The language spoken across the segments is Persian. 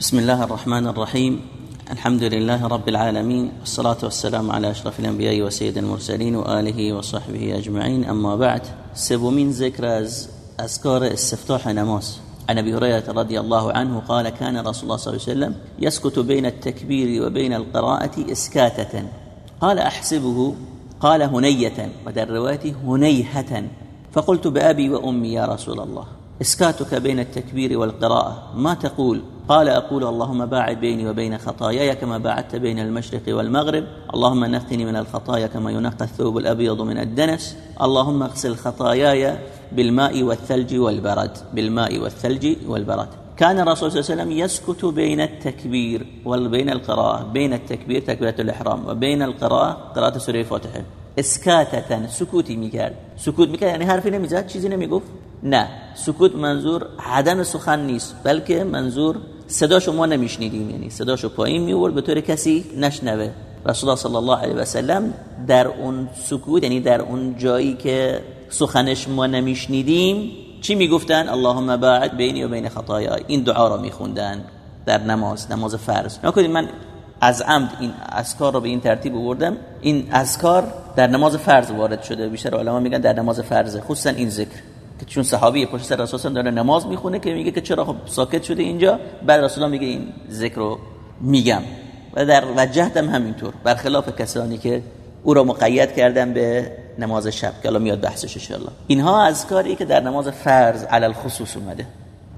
بسم الله الرحمن الرحيم. الحمد لله رب العالمين والصلاة والسلام على أشرف الأنبياء وسيد المرسلين وآله وصحبه أجمعين. أما بعد سبومين ذكر أذكار استفتاح نماز عن أبي هريرة رضي الله عنه قال كان رسول الله صلى الله عليه وسلم يسكت بين التكبير وبين القراءة إسكاتة. قال أحسبه؟ قال هنية. ودر روايته هنيهة. فقلت بأبي وأمي يا رسول الله إسكاتك بين التكبير والقراءة ما تقول؟ قال أقول اللهم باعد بيني وبين خطاياي كما باعدت بين المشرق والمغرب. اللهم نقني من الخطايا كما ينقى الثوب الأبيض من الدنس. اللهم اغسل خطاياي بالماء والثلج والبرد بالماء والثلج والبرد. كان الرسول صلى الله عليه وسلم يسكت بين التكبير وبين القراءة بين التكبير تكبيرة الإحرام وبين القراءة قراءة سورة الفاتحة. اسکاتتن سکوتی میکرد سکوت میکرد یعنی حرفی نمیزد چیزی نمیگفت نه. سکوت منظور عدم سخن نیست بلکه منظور صداشو ما نمیشنیدیم یعنی صداشو پایین میورد به طور کسی نشنوه. رسول الله صلی الله علیه و سلم در اون سکوت یعنی در اون جایی که سخنش ما نمیشنیدیم چی می‌گفتن؟ اللهم باعد بینی و بین خطایای این دعا را میخوندن در نماز نماز فرض. نکنید من از عمد این اذکار رو به این ترتیب آوردم. این اذکار در نماز فرض وارد شده بیشتر علما میگن در نماز فرض خصوصا این ذکر. که چون صحابی پشت سر رسول داره نماز می‌خونه که میگه که چرا خب ساکت شده اینجا؟ بعد رسول الله میگه این ذکر رو میگم. و در وجهتم همینطور. برخلاف کسانی که او را مقید کردن به نماز شب که الان میاد بحثش ان اینها اذکاری که در نماز فرض علی الخصوص اومده.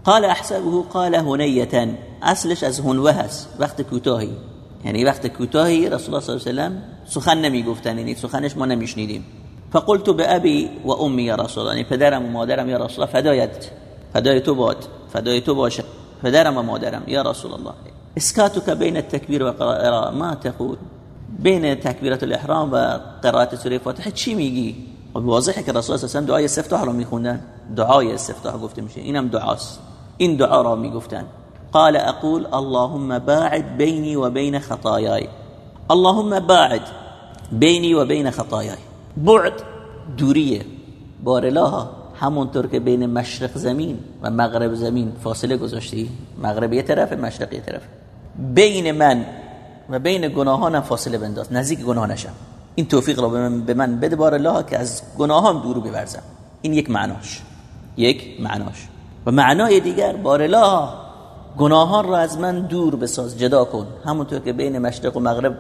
قال احسبه قال هنیه اصلش از هنوه هست. وقت کوتاهی. یعنی وقت کوتاهی رسول الله صلی الله علیه و سخن نمی‌گفتن. یعنی سخنش ما نمیشنیدیم. فقلت به ابی و امی یا رسول الله یعنی پدرم و مادرم یا رسول الله فدایت فدای تو باد فدای تو باشه. پدرم و مادرم یا رسول الله. اسکاتك بین التکبیر و قراءه ما تقول بین تکبیرت الاحرام و قرائت سوره فاتحه چی میگی؟ خب واضحه که رسول الله صلی دعای استفتاح رو میخوندن. دعای استفتاح گفته میشه. اینم دعاست. این دعا را میگفتن. قال أقول اللهم باعد بيني وبين خطاياي اللهم باعد بيني وبين خطاياي بعد دوریه. بارلاها همونطور که بین مشرق زمین و مغرب زمین فاصله گذاشتی. مغرب یه طرف مشرق یه طرف بین من و بین گناهانم فاصله بنداز. نزدیک گناه نشم. این توفیق را به من, به من بده که از گناهام دور ببرزم. این یک معناش. یک معناش. و معنای دیگر بار گناهان را از من دور بساز. جدا کن. همونطور که بین مشرق و مغرب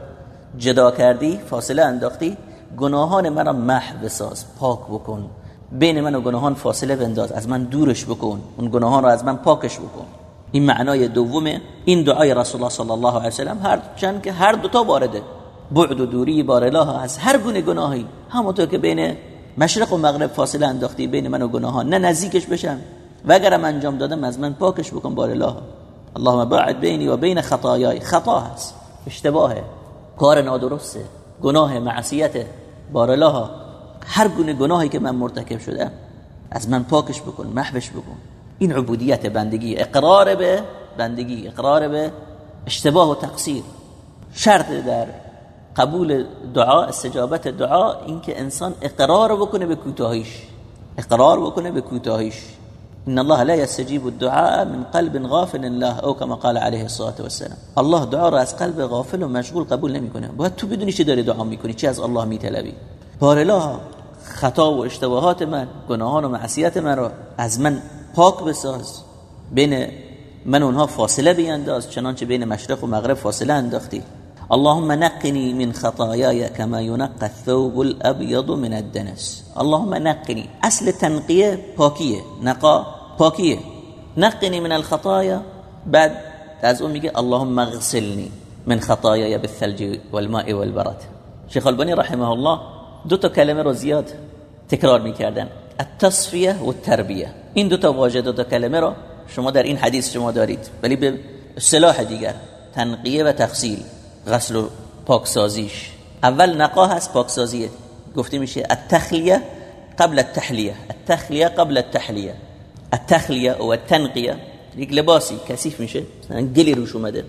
جدا کردی فاصله انداختی. گناهان مرا محو بساز پاک بکن. بین من و گناهان فاصله بنداز از من دورش بکن. اون گناهان را از من پاکش بکن. این معنای دومه این دعای رسول الله صلی الله علیه و سلم هر چند که هر دو تا وارده. بعد و دوری بار الله از هر گونه گناهی. همونطور که بین مشرق و مغرب فاصله انداختی بین من و گناهان. نه نزدیکش بشم. و اگرم انجام دادم از من پاکش بکن بار الله اللهم باعد بینی و بین خطایای. خطا هست. اشتباهه. کار نادرسته. گناه معصیت بار هر گونه گناهی که من مرتکب شده از من پاکش بکن محوش بکن. این عبودیت بندگی اقرار به بندگی اقرار به اشتباه و تقصیر. شرط در قبول دعا استجابت دعا اینکه انسان اقرار بکنه به کوتاهیش. اقرار بکنه به کوتاهیش. ان الله لا يستجيب الدعاء من قلب غافل الله او كما قال عليه الصلاه والسلام. الله دعا را از قلب غافل و مشغول قبول نمی‌کنه باید تو بدونی چی داری دعا می‌کنی چی از الله میطلبی. بارلا خطا و اشتباهات من گناهان و معصیت من را از من پاک بساز. بین من اونها فاصله بینداز چنانچه بین مشرق و مغرب فاصله انداختی. اللهم نقني من خطاياي كما ينقى الثوب الابيض من الدنس. اللهم نقني. اصل تنقیه پاکیه. نقا پاکیه. نقنی من الخطايا. بعد از اون میگه اللهم اغسلني من خطاياي بالثلج والماء والبرد. شیخ البانی رحمه الله دو تا کلمه رو زیاد تکرار می‌کردن. و التربیه. این دو تا واژه دو تا کلمه رو شما در این حدیث شما دارید. ولی به اصطلاح دیگر تنقیه و تغسیل. غسل و پاکسازیش. اول نقا هست پاکسازیه گفته میشه التخلیه قبل التحلیه. التخلیه قبل التحلیه. التخلیه و التنقیه. یک لباسی کثیف میشه گلی روش اومده.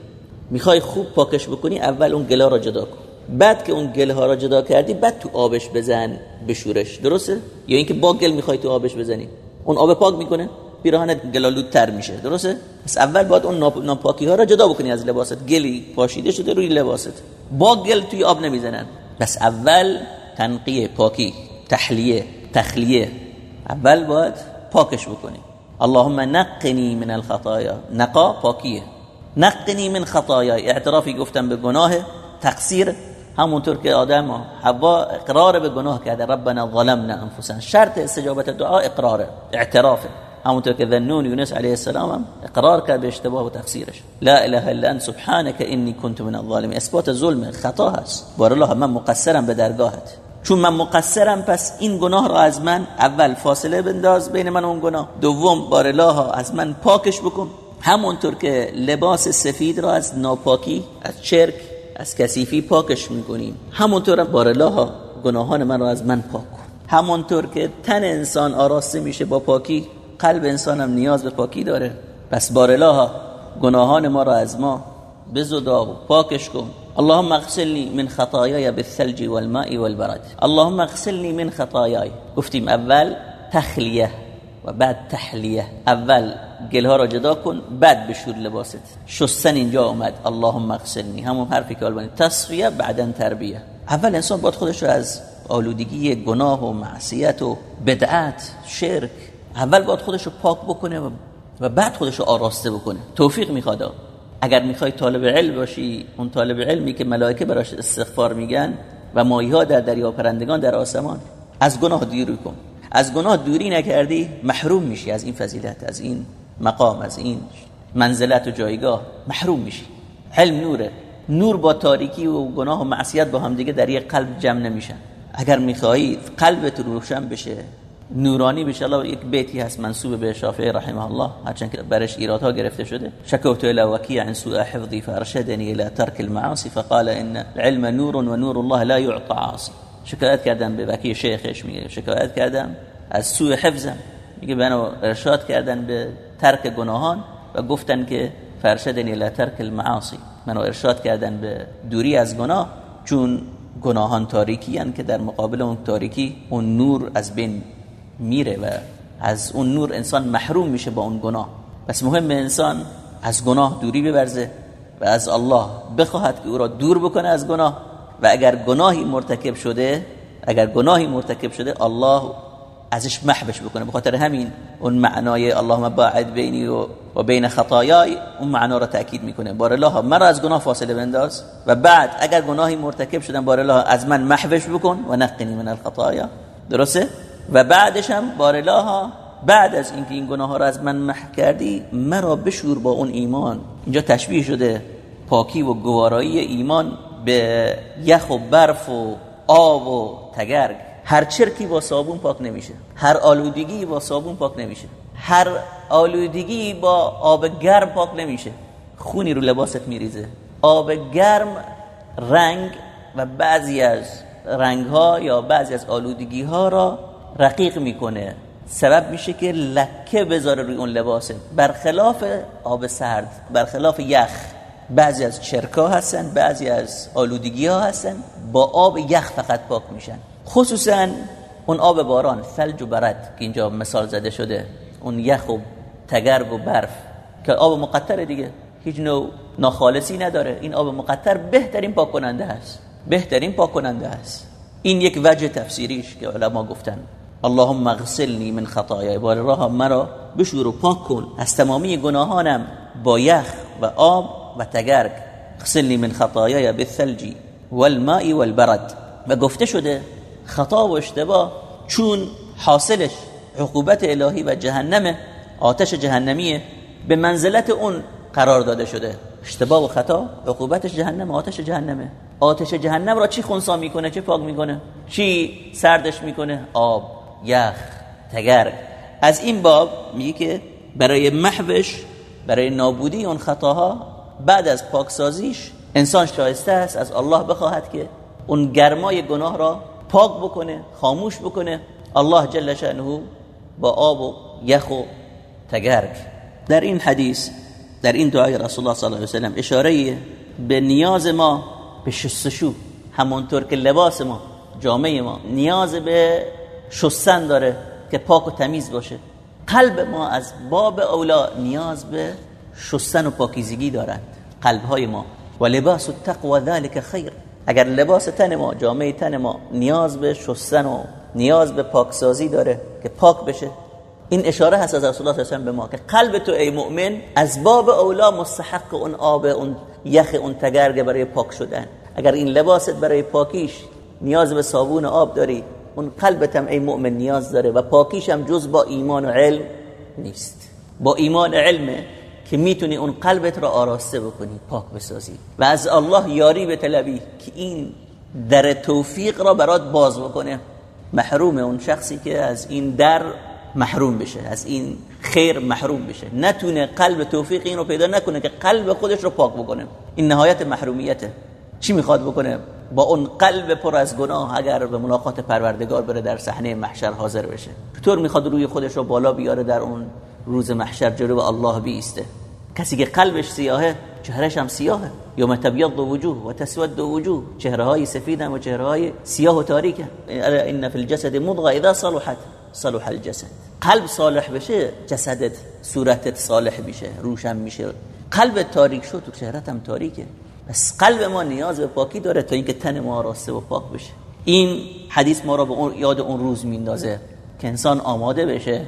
می‌خوای خوب پاکش بکنی اول اون گلا را جدا کن. بعد که اون گل ها را جدا کردی بعد تو آبش بزن بشورش درسته؟ یا اینکه با گل می‌خوای تو آبش بزنی. اون آب پاک می‌کنه؟ پیراهنت گلالودتر میشه. درسته؟ پس اول باید اون ناپاکی ها را جدا بکنی از لباست. گلی پاشیده شده روی لباست. با گل توی آب نمی‌زنن. بس اول تنقیه پاکی تحلیه تخلیه. اول باید پاکش بکنی. اللهم نقنی من الخطایا. نقا پاکیه. نقنی من خطایا. اعترافی گفتم به گناه. تقصیر همونطور که آدم حوا اقرار به گناه کرده. ربنا ظلمنا انفسنا. شرط استجابت دعا اقراره. اعترافه همونطور که ذنون یونس علیه السلام هم اقرار کرد به اشتباه و تقصیرش. لا اله الا انت سبحانك انی كنت من الظالمین. اثبات ظلم خطا هست. بار الله من مقصرم به درگاهت. چون من مقصرم پس این گناه را از من اول فاصله بنداز بین من و اون گناه. دوم بار الله از من پاکش بکن. همونطور که لباس سفید را از ناپاکی از چرک از کثیفی پاکش می‌کنیم. همونطور بار الله گناهان من را از من پاک کن. همونطور که تن انسان آراسته میشه با پاکی قلب انسان هم نیاز به پاکی داره. پس الله گناهان ما را از ما بزدا و پاکش کن. اللهم اغسلني من خطاياي بالثلج والماء والبرد. اللهم اغسلني من خطاياي گفتیم اول تخلیه و بعد تحلیه. اول گلها را جدا کن بعد بشور لباست. شستن اینجا اومد اللهم اغسلنی. همون حرفی که آلبانی. تصفیه بعدا تربیه. اول انسان باید خودش رو از آلودگی گناه و معصیت و بدعت شرک اول باید خودش رو پاک بکنه و بعد خودش رو آراسته بکنه. توفیق می‌خواد اگر می‌خوای طالب علم باشی اون طالب علمی که ملائکه براش استغفار میگن و ماهی ها در دریا پرندگان در آسمان از گناه دوری کن. از گناه دوری نکردی محروم میشی از این فضیلت از این مقام از این منزلت و جایگاه محروم میشی. علم نوره. نور با تاریکی و گناه و معصیت با هم دیگه در یک قلب جمع نمیشن. اگر می‌خواهی قلبت روشن بشه نورانی بشه. الله یک بیتی هست منصوب به شافعی رحمه الله. هرچند که برش ایرادها گرفته شده. شکوت الى وکیع عن سوء حفظی فارشدنی الى ترک المعاصی فقال ان العلم نور و نور الله لا يعطى عاصی شکایت کردم به وکی شیخش میگه شکایت کردم از سوء حفظم. میگه بنا ارشاد کردن به ترک گناهان و گفتن که فرشدنی الى ترک المعاصی. منو ارشاد کردن به دوری از گناه چون گناهان تاریکی هن که در مقابل اون تاریکی اون نور از بین میره و از اون نور انسان محروم میشه با اون گناه. پس مهم انسان از گناه دوری ببرزه و از الله بخواهد که او را دور بکنه از گناه. و اگر گناهی مرتکب شده اگر گناهی مرتکب شده الله ازش محبش بکنه. بخاطر همین اون معنای اللهم باعد بینی و, و بین خطایای اون معنا رو تاکید می‌کنه. بار الله مرا از گناه فاصله بنداز و بعد اگر گناهی مرتکب شدن بار الله از من محبش بکن و نقنی من الخطایا. درسته؟ و بعدش هم بار الله بعد از اینکه این گناه ها رو از من مح کردی مرا بشور با اون ایمان. اینجا تشبیه شده پاکی و گوارایی ایمان به یخ و برف و آب و تگرگ. هر چرکی با صابون پاک نمیشه. هر آلودگی با صابون پاک نمیشه. هر آلودگی با آب گرم پاک نمیشه. خونی رو لباست میریزه. آب گرم رنگ و بعضی از رنگ ها یا بعضی از آلودگی ها را رقیق می‌کنه. سبب میشه که لکه بذاره روی اون لباسه. برخلاف آب سرد برخلاف یخ بعضی از چرکا هستن بعضی از آلودگی ها هستن با آب یخ فقط پاک میشن. خصوصا اون آب باران ثلج و برد که اینجا مثال زده شده. اون یخ و تگرگ و برف. که آب مقطر دیگه. هیچ نوع ناخالصی نداره. این آب مقطر بهترین پاک کننده هست. بهترین پاک کننده هست. این یک وجه تفسیریش که علما گفتن. اللهم اغسلنی من خطایای بار راه مرا بشور و پاک کن از تمامی گناهانم با یخ و آب و تگرگ اغسلنی من خطایای بالثلج والماء والبرد و گفته شده خطا و اشتباه چون حاصلش عقوبت الهی و جهنم آتش جهنمیه به منزلت اون قرار داده شده اشتباه و خطا عقوبتش جهنم آتش جهنمه آتش جهنم را چی خونسا می‌کنه چه پاک می‌کنه چی سردش می‌کنه آب یخ تگرگ از این باب میگه که برای محوش برای نابودی اون خطاها بعد از پاکسازیش انسان شایسته است از الله بخواهد که اون گرمای گناه را پاک بکنه خاموش بکنه. الله جل شأنه با آب و یخ و تگرگ در این حدیث در این دعای رسول الله صلی الله علیه و سلم اشاره به نیاز ما به شستشو. همونطور که لباس ما جامعه ما نیاز به شستن داره که پاک و تمیز باشه. قلب ما از باب اولا نیاز به شستن و پاکیزگی دارند قلب های ما. و لباس التقوى ذلك خیر. اگر لباس تن ما جامعه تن ما نیاز به شستن و نیاز به پاکسازی داره که پاک بشه این اشاره هست از رسول الله به ما که قلب تو ای مؤمن از باب اولا مستحق اون آب اون یخ اون تگرگ برای پاک شدن. اگر این لباست برای پاکیش نیاز به صابون آب داری اون قلبت هم ای مؤمن نیاز داره و پاکیش هم جز با ایمان و علم نیست. با ایمان علمه که می‌تونی اون قلبت را آراسته بکنی پاک بسازی. و از الله یاری به طلبی که این در توفیق را برات باز بکنه. محروم اون شخصی که از این در محروم بشه از این خیر محروم بشه. نتونه قلب توفیق این رو پیدا نکنه که قلب خودش رو پاک بکنه. این نهایت محرومیته. چی می‌خواد بکنه؟ با اون قلب پر از گناه اگر به ملاقات پروردگار بره در صحنه محشر حاضر بشه. چطور می‌خواد روی خودش رو بالا بیاره در اون روز محشر جلو الله بیسته؟ کسی که قلبش سیاهه چهرهش هم سیاهه. یوم تبیض وجوه و تسود وجوه. چهره های سفید و چهره های سیاه و تاریکه ان فی الجسد مضغه اذا صلحت. صلح الجسد. قلب صالح بشه جسدت صورتت صالح میشه روشن میشه. قلب تاریک شد تو چهرت هم تاریکه. بس قلب ما نیاز به پاکی داره تا اینکه تن ما راسته و پاک بشه. این حدیث ما را به اون یاد اون روز میندازه که انسان آماده بشه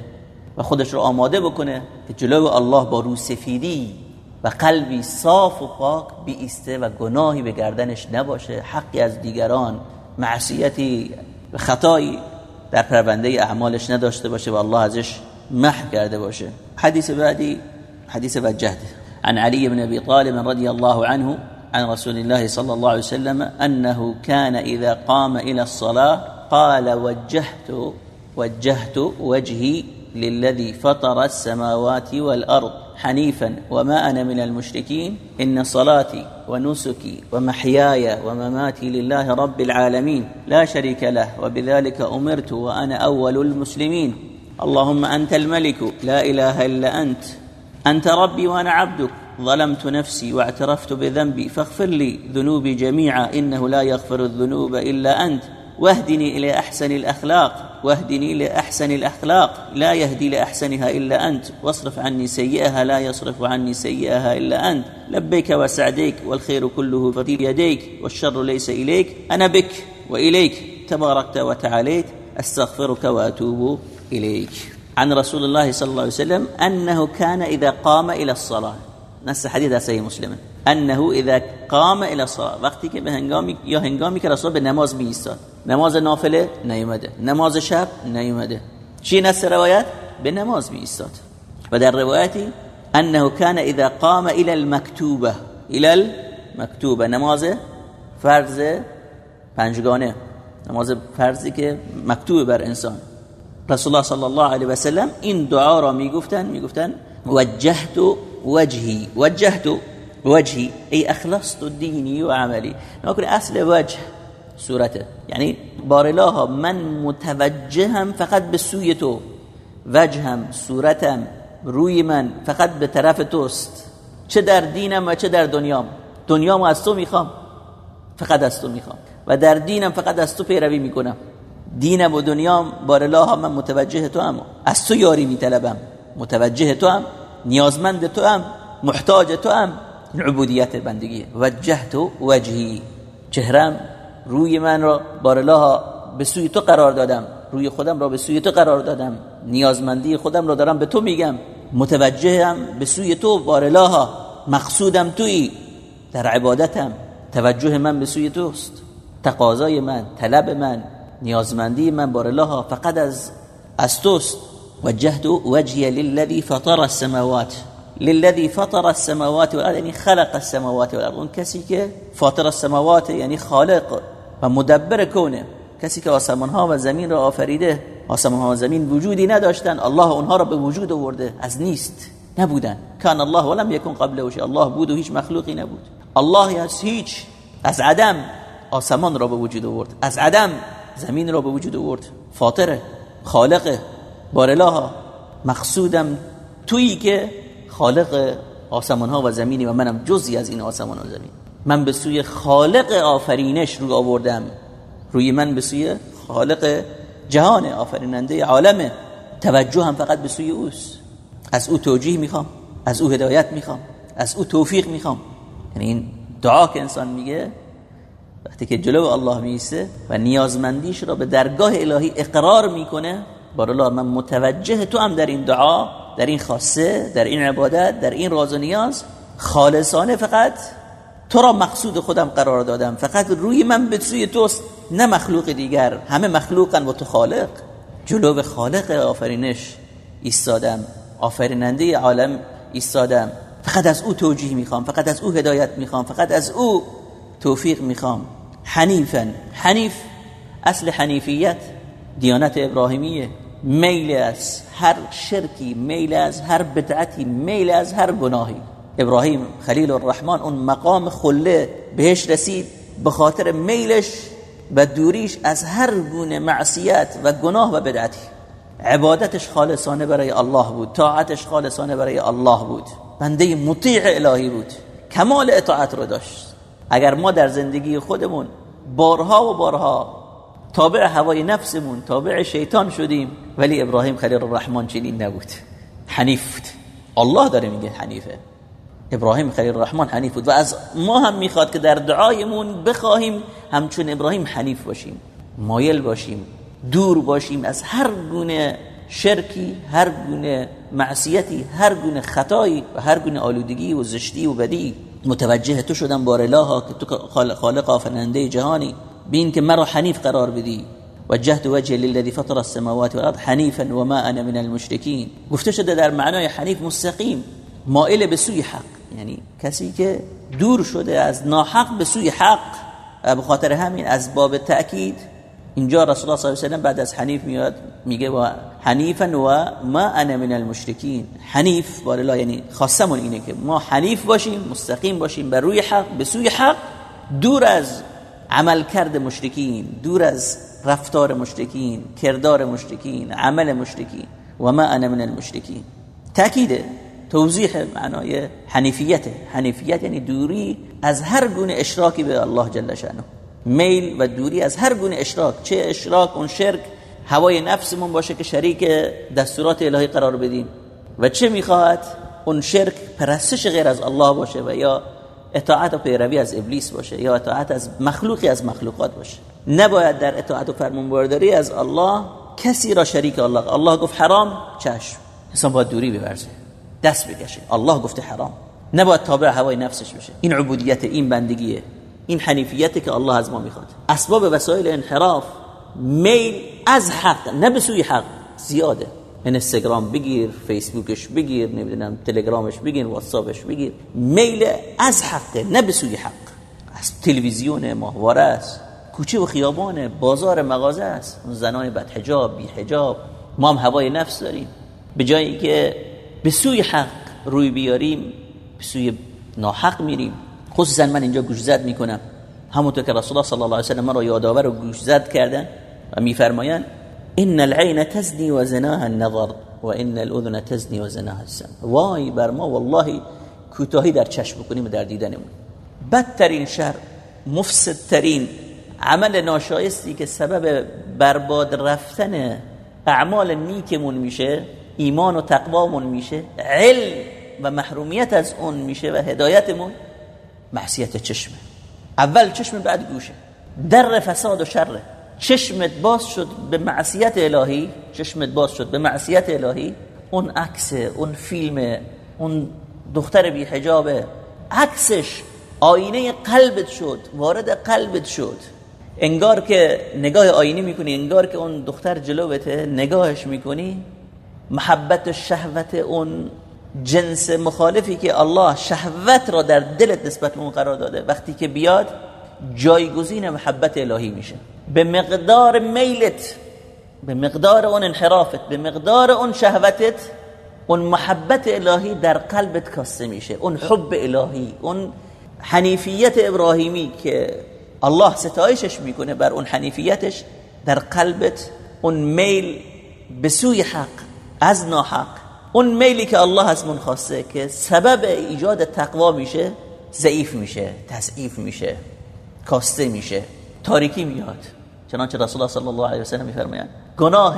و خودش رو آماده بکنه که جلو الله با رو سفیدی و قلبی صاف و پاک بیسته و گناهی به گردنش نباشه. حقی از دیگران معصیتی و خطایی در پرونده اعمالش نداشته باشه و الله ازش محو کرده باشه. حدیث بعدی حدیث وجهد. عن علي بن ابي طالب رضي الله عنه عن رسول الله صلى الله عليه وسلم أنه كان إذا قام إلى الصلاة قال وجهت وجهت وجهي للذي فطر السماوات والأرض حنيفا وما أنا من المشركين إن صلاتي ونسكي ومحياي ومماتي لله رب العالمين لا شريك له وبذلك أمرت وأنا أول المسلمين. اللهم أنت الملك لا إله إلا أنت أنت ربي وأنا عبدك. ظلمت نفسي واعترفت بذنبي فاغفر لي ذنوبي جميعا إنه لا يغفر الذنوب إلا أنت. واهدني إلى أحسن الأخلاق واهدني لاحسن الأخلاق. لا يهدي لأحسنها إلا أنت. واصرف عني سيئها لا يصرف عني سيئها إلا أنت. لبيك وسعديك والخير كله في يديك والشر ليس إليك. أنا بك وإليك. تباركت وتعاليت. أستغفرك وأتوب إليك. عن رسول الله صلى الله عليه وسلم أنه كان إذا قام إلى الصلاة. نص حدیث صحیح مسلمه أنه إذا قام إلى الصلاه وقتی که به هنگامی یا هنگامی که رسول به نماز می ایستاد نماز نافله نیومده. نماز شب نیومده. چی نص روایت؟ به نماز می ایستاد و در روایتی انه كان اذا قام إلى المكتوبه إلى المكتوبه نماز فرض پنجگانه. نماز فرضی که مکتوب بر انسان. رسول الله صلی الله علیه و سلم این دعا را میگفتن. میگفتن وجهت وجهي وجهت وجهي أي أخلصت ديني وعملي نقول أصل وجه صورته. يعني بار الله من متوجهم فقط به سوی تو. وجهم صورتم روی من فقط به طرف توست. چه در دینم و چه در دنیام. دنیام از تو می‌خوام فقط از تو می‌خوام. و در دینم فقط از تو پیروی می‌کنم. دینم و دنیام بار الله من متوجه تو هم از تو یاری میطلبم. متوجه تو هم؟ نیازمند تو هم محتاج تو هم عبودیت بندگی. وجهت وجهی. چهرم روی من را بار الله به سوی تو قرار دادم. روی خودم را به سوی تو قرار دادم. نیازمندی خودم را دارم به تو میگم. متوجهم به سوی تو بار الله مقصودم تویی. در عبادتم. توجه من به سوی توست. تقاضای من طلب من نیازمندی من بار الله فقط از از توست. وجهت وجهي للذي فطر السماوات. للذي فطر السماوات والارض يعني خلق السماوات والارض اون کسی که فاطر السماوات یعنی خالق و مدبر کونه. کسی که آسمان ها و زمین را آفریده آسمان ها و زمین وجودی نداشتن الله اونها را به وجود آورده. از نیست نبودن. کان الله ولم یکن قبله شيء الله بود و هیچ مخلوقی نبود. الله از هیچ از عدم آسمان را به وجود آورد. از عدم زمین را به وجود آورد. فاطره خالقه بارلاها. مقصودم تویی که خالق آسمان ها و زمینی و منم جزی از این آسمان و زمین. من به سوی خالق آفرینش رو آوردم. روی من به سوی خالق جهان آفریننده عالمه توجه هم فقط به سوی اوست. از او توجیه می‌خوام از او هدایت می‌خوام از او توفیق می‌خوام. یعنی این دعا که انسان میگه وقتی که جلو الله میسته و نیازمندیش را به درگاه الهی اقرار می‌کنه الله من متوجه تو هم در این دعا در این خاصه در این عبادت در این راز و نیاز خالصانه فقط تو را مقصود خودم قرار دادم. فقط روی من به سوی توست نه مخلوق دیگر. همه مخلوقن و تو خالق. جلو خالق آفرینش ایستادم. آفریننده عالم ایستادم. فقط از او توجیه می‌خوام فقط از او هدایت می‌خوام فقط از او توفیق می‌خوام. حنیفا. حنیف اصل حنیفیت. دیانت ابراهیمیه. میل از هر شرکی میل از هر بدعتی میل از هر گناهی. ابراهیم خلیل الرحمن اون مقام خله بهش رسید. به خاطر میلش و دوریش از هر گونه معصیت و گناه و بدعتی. عبادتش خالصانه برای الله بود. طاعتش خالصانه برای الله بود. بنده مطیع الهی بود. کمال اطاعت رو داشت. اگر ما در زندگی خودمون بارها و بارها تابع هوای نفسمون تابع شیطان شدیم. ولی ابراهیم خلیل الرحمن چنین نبود حنیف بود. الله داره میگه حنیفه. ابراهیم خلیل الرحمن حنیف بود. و از ما هم می‌خواد که در دعایمون بخواهیم همچون ابراهیم حنیف باشیم. مایل باشیم دور باشیم از هر گونه شرکی هر گونه معصیتی هر گونه خطایی و هر گونه آلودگی و زشتی و بدی. متوجه تو شدم بار الله که تو خالق آفریننده جهانی. بین که مرا حنیف قرار بدی. وجهت وجه للذي فطر السماوات والارض حنیفا وما انا من المشركين گفته شده در معنای حنیف مستقیم. مائل به سوی حق. یعنی کسی که دور شده از ناحق به سوی حق. به خاطر همین از باب تأکید اینجا رسول الله صلی الله علیه و بعد از حنیف میاد میگه و حنیفا و ما انا من المشرکین. حنیف الله یعنی خاصمون اینه که ما حنیف باشیم مستقیم باشیم بر روی حق به سوی حق دور از عمل کرد مشرکین دور از رفتار مشرکین کردار مشرکین عمل مشرکین. و ما انا من المشرکین. تاکیده توضیح معنای حنیفیت. حنیفیت یعنی دوری از هر گونه اشراکی به الله جل شانه میل و دوری از هر گونه اشراک. چه اشراک؟ اون شرک. هوای نفسمون باشه که شریک دستورات الهی قرار بدیم. و چه می‌خواهد؟ اون شرک پرستش غیر از الله باشه و یا اطاعت و پیروی از ابلیس باشه یا اطاعت از مخلوقی از مخلوقات باشه. نباید در اطاعت و فرمانبرداری از الله کسی را شریک الله. الله گفت حرام چشم. انسان باید دوری ببرزه دست بکشه. الله گفته حرام. نباید تابع هوای نفسش بشه. این عبودیت این بندگیه. این حنیفیت که الله از ما می‌خواد. اسباب وسایل انحراف میل از حق نه به سوی حق. زیاده. اینستاگرام بگیر فیسبوکش بگیر نمی‌دونم تلگرامش بگیر واتساپش بگیر. میل از حق نه به سوی حق. از تلویزیون ماهواره است. کوچه و خیابان بازار مغازه است. زنان بد حجاب بی حجاب ما هم هوای نفس داریم. به جایی که به سوی حق روی بیاریم به سوی ناحق میریم. خصوصا من اینجا گوش زد می‌کنم. همونطور که رسول الله صلی الله علیه و ما را یادآور و گوش زد کردن و میفرمایند ان العين تزني وزناها النظر و ان الاذن تزني وزناها السمع وای بر ما والله کوتاهی در چشم بکنیم در دیدنمون. بدترین شر مفسدترین عمل ناشایستی که سبب برباد رفتن اعمال نیکمون میشه ایمان و تقوامون میشه علم و محرومیت از اون میشه و هدایتمون معصیت چشمه. اول چشم بعد گوشه. در فساد و شره چشمت باز شد به معصیت الهی چشمت باز شد به معصیت الهی. اون عکس اون فیلم اون دختر بی حجاب عکسش آینه قلبت شد وارد قلبت شد. انگار که نگاه آینه می‌کنی انگار که اون دختر جلوته نگاهش می‌کنی. محبت و شهوت اون جنس مخالفی که الله شهوت را در دلت نسبت اون قرار داده. وقتی که بیاد جایگزین محبت الهی میشه. به مقدار میلت به مقدار اون انحرافت به مقدار اون شهوتت اون محبت الهی در قلبت کاسته میشه. اون حب الهی اون حنیفیت ابراهیمی که الله ستایشش می‌کنه بر اون حنیفیتش در قلبت اون میل به سوی حق از ناحق. اون میلی که الله از من خواسته که سبب ایجاد تقوا میشه ضعیف میشه تضعیف میشه. کاسته میشه تاریکی میاد. چنانچه رسول الله صلی الله علیه و سلم میفرمایند گناه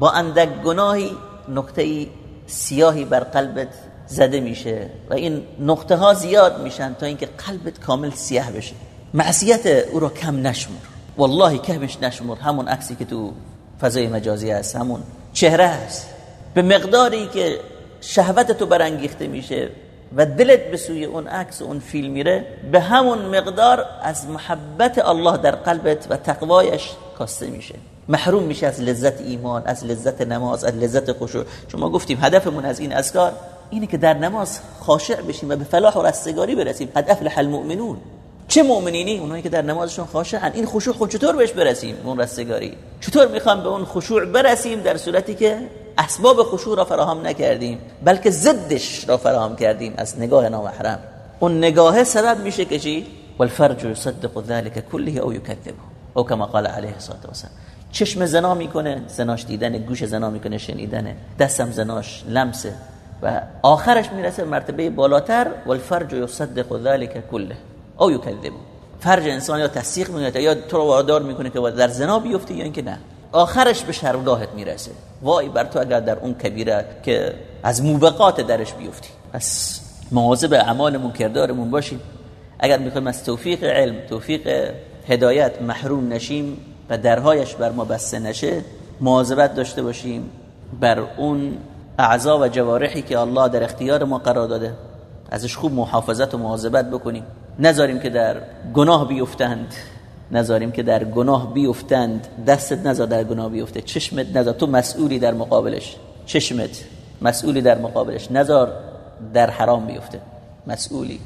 با اندک گناهی نقطه سیاهی بر قلبت زده میشه و این نقطه ها زیاد میشن تا اینکه قلبت کامل سیاه بشه. معصیت او را کم نشمر. والله کمش نشمر. همون عکسی که تو فضای مجازی هست همون چهره هست به مقداری که شهوت تو برانگیخته میشه و دلت به سوی اون عکس اون فیلم میره به همون مقدار از محبت الله در قلبت و تقوایش کاسته میشه. محروم میشه از لذت ایمان از لذت نماز از لذت خشوع. چون ما گفتیم هدفمون از این اذکار اینه که در نماز خاشع بشیم و به فلاح و رستگاری برسیم. قد افلح المؤمنون. چه مؤمنینی اونایی که در نمازشون خاشعن. این خشوع خود چطور بهش برسیم؟ اون رستگاری. چطور می‌خوام به اون خشوع برسیم در صورتی که اسباب خشوع را فراهم نکردیم بلکه ضدش را فراهم کردیم از نگاه نامحرم. اون نگاه سبب میشه که چی؟ والفرج يصدق ذلك كله او يكذبه. او كما قال عليه الصلاه والسلام. چشم زنا می‌کنه زناش دیدن گوش زنا می‌کنه شنیدنه. دستم زناش لمسه. و آخرش می‌رسه مرتبه بالاتر والفرج يصدق ذلك كله او یکذبو فرج انسان یا تصدیق می‌کنه یا تو رو وادار می‌کنه که در زنا بیفتی یا اینکه نه. آخرش به شرمگاهت می‌رسه. وای بر تو اگر در اون کبیره که از موبقات درش بیفتی. پس مواظب اعمالمون کردارمون باشیم. اگر می‌خوایم از توفیق علم توفیق هدایت محروم نشیم و درهایش بر ما بسته نشه مواظبت داشته باشیم بر اون اعضا و جوارحی که الله در اختیار ما قرار داده. ازش خوب محافظت و مواظبت بکنیم. نذاریم که در گناه بیفتند. نذاریم که در گناه بیفتند. دستت نذار در گناه بیفته. چشمت نذار تو مسئولی در مقابلش. چشمت مسئولی در مقابلش. نذار در حرام بیفته. مسئولی.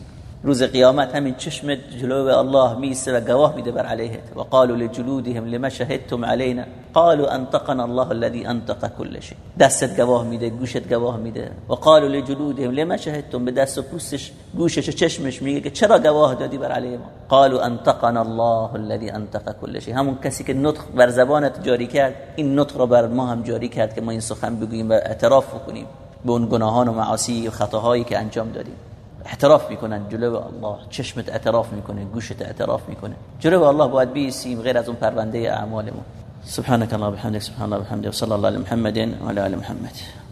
روز قیامت همین چشم جلو الله میسه و گواه میده بر علیه. و قالوا لجلودهم لما شهدتم علينا قالوا انطقنا الله الذي انطق كل شيء. دستت گواه میده گوشت گواه میده. و قالوا لجلودهم لما شهدتم؟ به دست و پوستش گوشش و چشمش میگه که چرا گواه دادی بر علیه ما؟ قالوا انطقنا الله الذي انطق كل شيء. همون کسی که نطق بر زبانت جاری کرد این نطق رو بر ما هم جاری کرد که ما این سخن بگوییم و اعتراف بکنیم به اون گناهان و معاصی و خطاهایی که انجام دادیم. اعتراف می‌کنن جلو الله چشمت اعتراف می‌کنه گوشت اعتراف می‌کنه. جلو الله باید بیسیم غیر از اون پرونده اعمالمون. سبحانك الله بحمدك سبحان الله بحمده وصلى الله على محمد وعلى ال محمد.